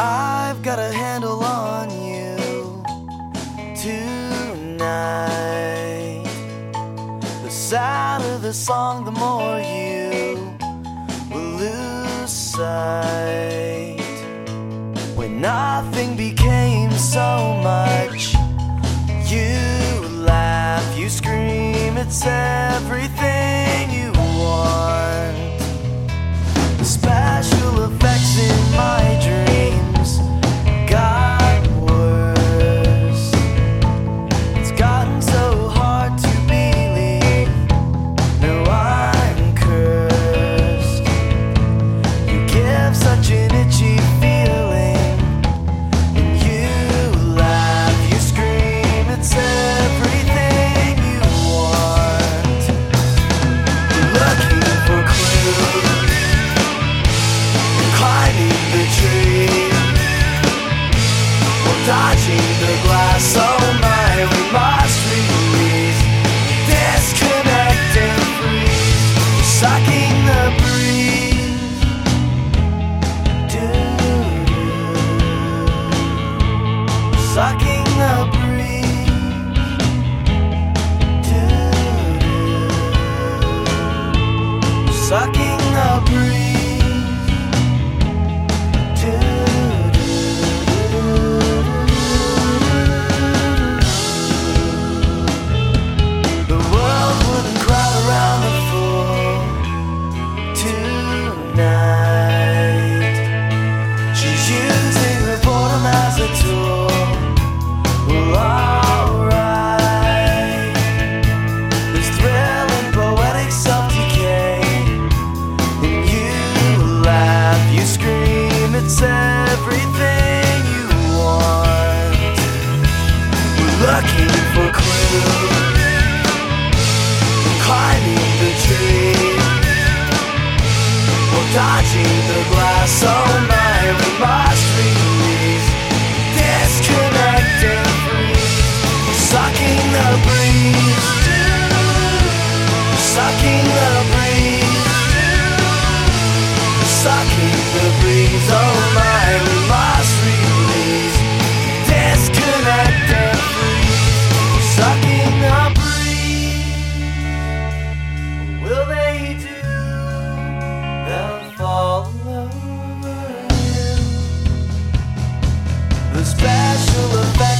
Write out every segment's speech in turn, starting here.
I've got a handle on you tonight. The sadder the song, the more you will lose sight. When nothing became so much, you laugh, you scream, it's everything you want. Special effects the glass. Looking for clues, climbing the tree, dodging the glass. Oh my, we must special effect.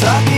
sucking